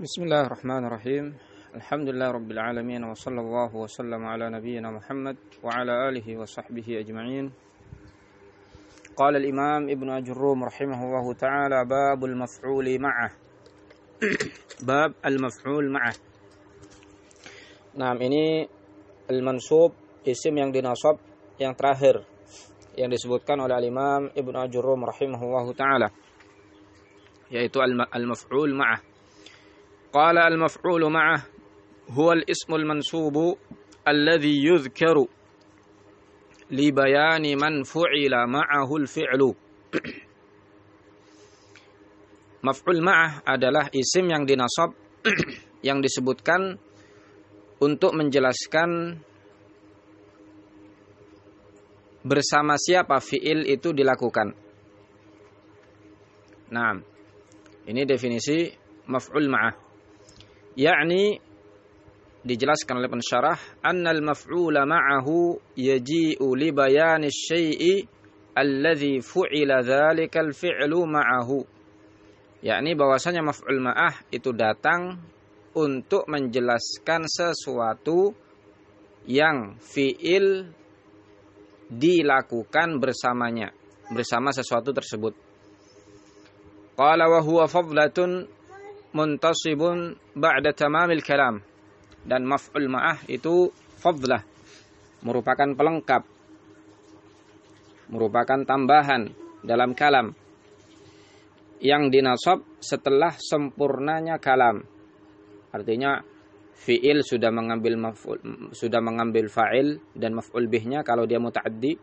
بسم الله الرحمن الرحيم. الحمد لله رب العالمين وصلى الله وسلم على نبينا محمد وعلى آله وصحبه أجمعين. قال الإمام ابن أجروم رحمه الله تعالى باب المفعول معه. باب المفعول معه. Nah ini al-mansub isim yang dinasab yang terakhir yang disebutkan oleh al-Imam Ibn Ajurum rahimahullahu taala yaitu al-maf'ul ma'ah. Al-maf'ul ma'ah huwa al-ismu al-mansub alladhi yudhkaru li bayani man fu'ila ma'ahu al-fi'lu. Maf'ul ma'ah adalah isim yang dinasab yang disebutkan untuk menjelaskan bersama siapa fiil itu dilakukan. Nah, ini definisi maf'ul ma'ah. Yakni dijelaskan oleh pensyarah annal maf'ula ma'ahu yaji'u li bayani syai'i alladhi fu'ila dhalikal fi'lu ma'ahu. Yakni bahwasanya maf'ul ma'ah itu datang untuk menjelaskan sesuatu yang fiil dilakukan bersamanya, bersama sesuatu tersebut. Qala wa huwa fadlatun muntasibun ba'da tamamil kalam. Dan maf'ul ma'ah itu fadlah, merupakan pelengkap, merupakan tambahan dalam kalam. Yang dinasab setelah sempurnanya kalam. Artinya fiil sudah mengambil maf'ul sudah mengambil fa'il dan maf'ul bihnya kalau dia muta'addi.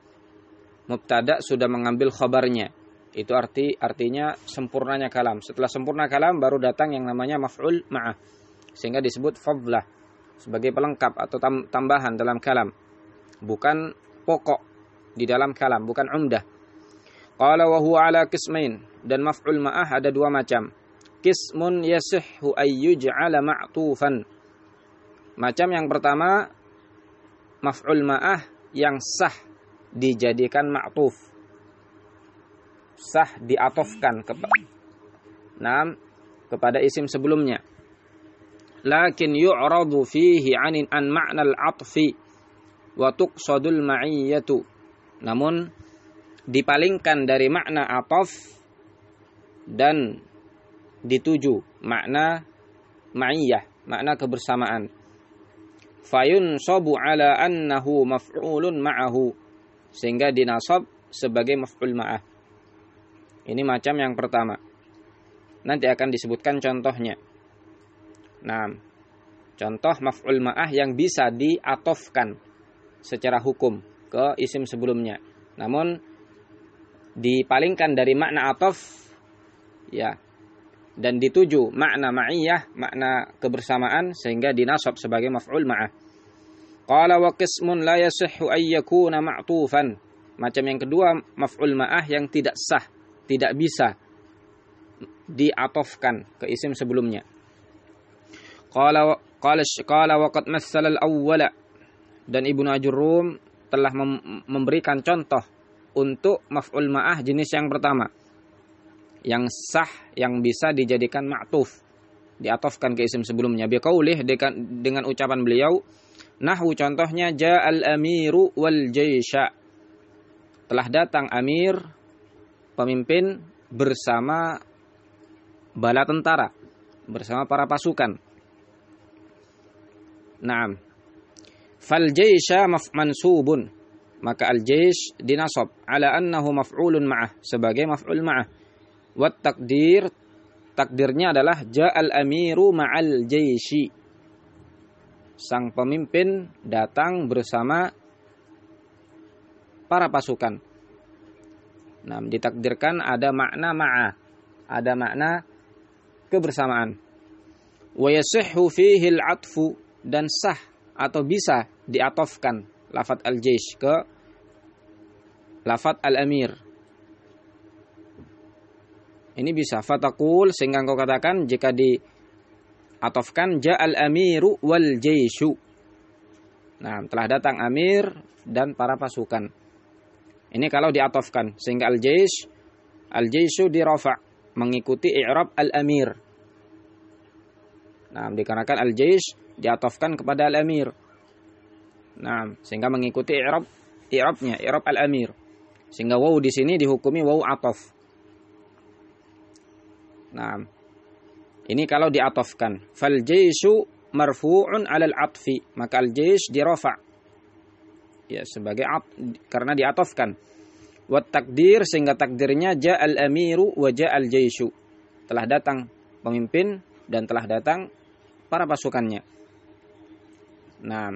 Mubtada sudah mengambil khabarnya. Itu arti artinya sempurnanya kalam. Setelah sempurna kalam baru datang yang namanya maf'ul ma'ah. Sehingga disebut fadlah sebagai pelengkap atau tambahan dalam kalam. Bukan pokok di dalam kalam, bukan umdah. Qala wa huwa ala qismain dan maf'ul ma'ah ada dua macam Kismun yasihhu ayyuj'ala ma'tufan. Macam yang pertama maf'ul ma'ah yang sah dijadikan ma'tuf. Sah diatofkan kepada Naam kepada isim sebelumnya. Lakin yu'radu fihi 'anin an ma'na al-'atfi wa tuqsadul ma'iyyatu. Namun dipalingkan dari makna atof dan dituju makna ma'iyah, makna kebersamaan. Fayun sobu ala annahu maf'ulun ma'ahu. Sehingga dinasab sebagai maf'ul ma'ah. Ini macam yang pertama. Nanti akan disebutkan contohnya. Nah, contoh maf'ul ma'ah yang bisa diatofkan secara hukum ke isim sebelumnya. Namun dipalingkan dari makna atof ya dan dituju makna ma'iyah, makna kebersamaan sehingga dinasab sebagai maf'ul ma'ah. Qala wa qismun la yasihhu ay yakuna ma'tufan. Macam yang kedua maf'ul ma'ah yang tidak sah, tidak bisa diatofkan ke isim sebelumnya. Qala qala qala wa al-awwala. Dan Ibnu Ajurum telah memberikan contoh untuk maf'ul ma'ah jenis yang pertama. Yang sah yang bisa dijadikan ma'tuf. Diatofkan ke isim sebelumnya. Biqaulih dengan, dengan ucapan beliau nahwu contohnya ja'al amiru wal jaysha. Telah datang amir pemimpin bersama bala tentara bersama para pasukan Naam fal jaysha mansubun maka al jaysh dinasab ala annahu maf'ulun ma'ah sebagai maf'ul ma'ah Wat takdir takdirnya adalah ja'al amiru ma'al jaishi. Sang pemimpin datang bersama para pasukan. Nah, ditakdirkan ada makna ma'a, ada makna kebersamaan. Wa yasihhu fihi al-'atfu dan sah atau bisa diatofkan lafat al-jaish ke lafat al-amir ini bisa fatakul sehingga engkau katakan jika di atofkan ja'al amiru wal jaishu. Nah, telah datang amir dan para pasukan. Ini kalau diatofkan sehingga al jaish al jaishu dirafa mengikuti i'rab al amir. Nah, dikarenakan al-jaish diatofkan kepada al-amir. Nah, sehingga mengikuti i'rab i'rabnya, i'rab al-amir. Sehingga waw di sini dihukumi waw atof. Nah, ini kalau diatofkan. Fal jaishu marfu'un 'alal atfi, maka al-jaish dirafa. Ya, sebagai at, karena diatofkan. Wa takdir sehingga takdirnya ja'al amiru wa ja'al jaishu. Telah datang pemimpin dan telah datang para pasukannya. Nah,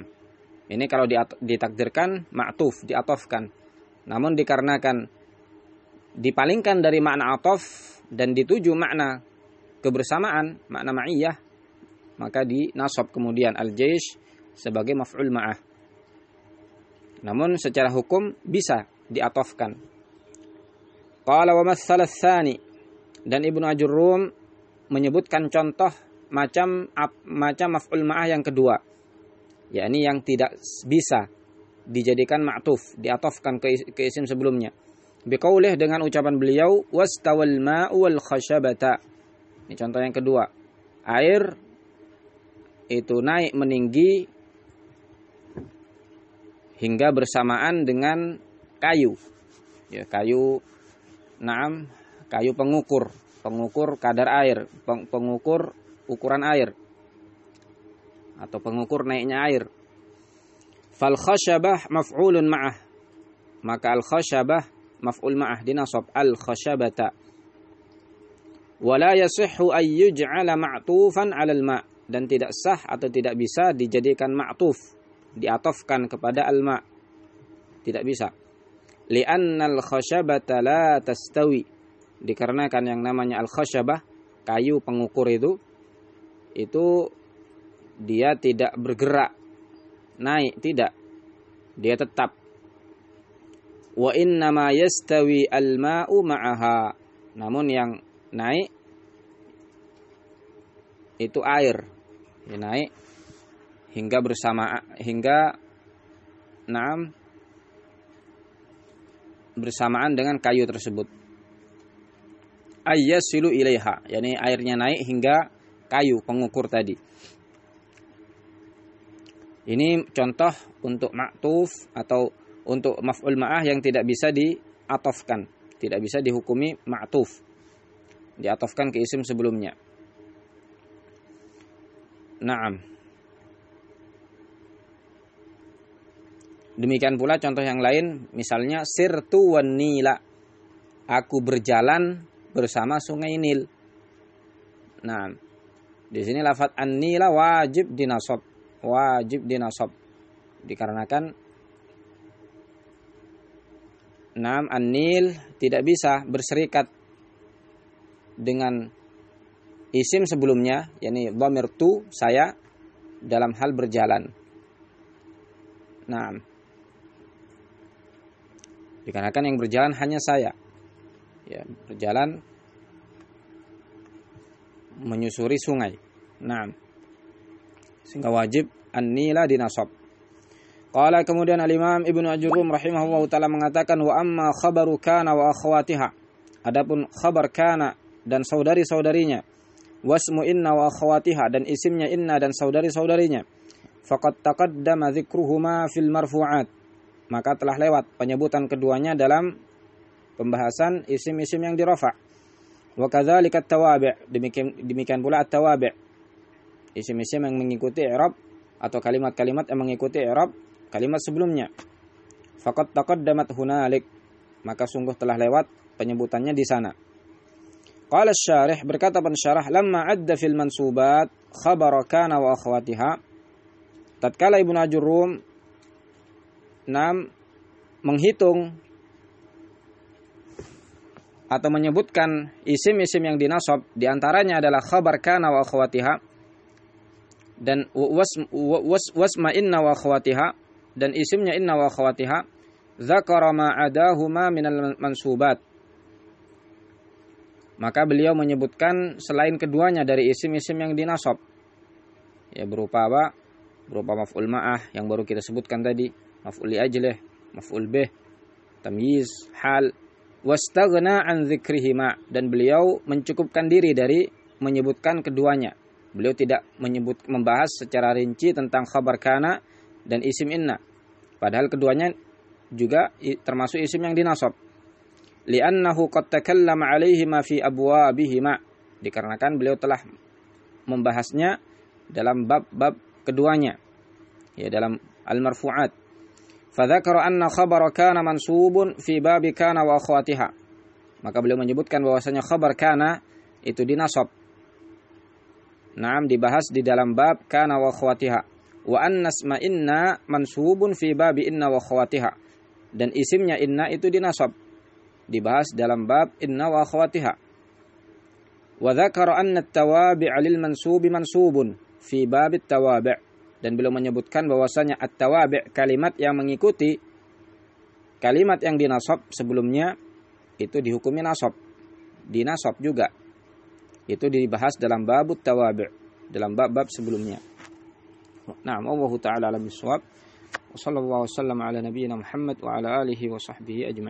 ini kalau ditakdirkan ma'tuf, diatofkan. Namun dikarenakan dipalingkan dari makna atof dan dituju makna kebersamaan, makna ma'iyah, maka dinasab kemudian al-jaish sebagai maf'ul ma'ah. Namun secara hukum bisa diatofkan. Qala wa matsala dan Ibnu Ajurrum menyebutkan contoh macam macam maf'ul ma'ah yang kedua. Yakni yang tidak bisa dijadikan ma'tuf diatofkan ke, ke isim sebelumnya. Biqaulih dengan ucapan beliau wastawal ma'u wal khashabata. Ini contoh yang kedua. Air itu naik meninggi hingga bersamaan dengan kayu ya kayu naam kayu pengukur pengukur kadar air pengukur ukuran air atau pengukur naiknya air. Fal khashabah maf'ulun ma'ah. Maka al khashabah maf'ul ma'ah dinasab al khashabata. Wala yasihhu ay yuj'ala ma'tufan 'ala al ma' dan tidak sah atau tidak bisa dijadikan ma'tuf, diatofkan kepada al ma'. Tidak bisa. Li'anna al khashabata la tastawi. Dikarenakan yang namanya al khashabah, kayu pengukur itu itu dia tidak bergerak naik tidak dia tetap wa inna ma yastawi al ma'u ma'aha namun yang naik itu air dia naik hingga bersama hingga naam bersamaan dengan kayu tersebut ayyasilu ilaiha yakni airnya naik hingga kayu pengukur tadi ini contoh untuk maktuf atau untuk maf'ul ma'ah yang tidak bisa diatofkan, tidak bisa dihukumi maktuf. Diatofkan ke isim sebelumnya. Naam. Demikian pula contoh yang lain, misalnya sirtu wan nila. Aku berjalan bersama sungai Nil. Nah, di sini lafat an-nila wajib dinasab wajib dinasab dikarenakan Nam an-nil tidak bisa berserikat dengan isim sebelumnya yakni dhamir tu saya dalam hal berjalan. Nah, dikarenakan yang berjalan hanya saya. Ya, berjalan menyusuri sungai. Nah, sehingga wajib an-nila dinasab. Qala kemudian al-Imam Ibnu Ajurum rahimahullah taala mengatakan wa amma khabaru kana wa akhwatiha. Adapun khabar kana dan saudari-saudarinya wasmu inna wa akhwatiha dan isimnya inna dan saudari-saudarinya faqad taqaddama dzikruhuma fil marfu'at. Maka telah lewat penyebutan keduanya dalam pembahasan isim-isim yang dirafa. Wa kadzalika at-tawabi' demikian demikian pula at-tawabi' isim-isim yang mengikuti i'rab atau kalimat-kalimat yang mengikuti i'rab kalimat sebelumnya. Faqad taqaddamat hunalik maka sungguh telah lewat penyebutannya di sana. Qala syarih berkata pensyarah lamma adda fil mansubat khabar kana wa akhwatiha tatkala Ibnu Ajurum nam menghitung atau menyebutkan isim-isim yang dinasab di antaranya adalah khabar kana wa akhwatiha dan was, was, wasma inna wa khawatiha dan isimnya inna wa khawatiha zakara ma adahuma minal mansubat. Maka beliau menyebutkan selain keduanya dari isim-isim yang dinasab ya berupa apa? Berupa maf'ul ma'ah yang baru kita sebutkan tadi maf'ul li ajlih maf'ul bih tamyiz hal wastaghna an dzikrihima dan beliau mencukupkan diri dari menyebutkan keduanya Beliau tidak menyebut membahas secara rinci tentang khabar kana dan isim inna. Padahal keduanya juga termasuk isim yang dinasab. Li'annahu qad takallama 'alaihi ma fi abwabihima. Dikarenakan beliau telah membahasnya dalam bab-bab keduanya. Ya dalam al-marfu'at. Fadzakara anna khabar kana mansubun fi babi kana wa akhwatiha. Maka beliau menyebutkan bahwasanya khabar kana itu dinasab Naam dibahas di dalam bab kana wa khawatiha. Wa annasma inna mansubun fi babi inna wa khawatiha. Dan isimnya inna itu dinasab. Dibahas dalam bab inna wa khawatiha. Wa dzakara anna at-tawabi' lil mansubi mansubun fi bab at-tawabi'. Dan beliau menyebutkan bahwasanya at-tawabi' kalimat yang mengikuti kalimat yang dinasab sebelumnya itu dihukumi nasab. Dinasab juga itu dibahas dalam bab tawabi' dalam bab-bab sebelumnya. Nah, Allah taala alam bisawab. Wa wasallam ala nabiyyina Muhammad wa ala alihi wa sahbihi ajma'in.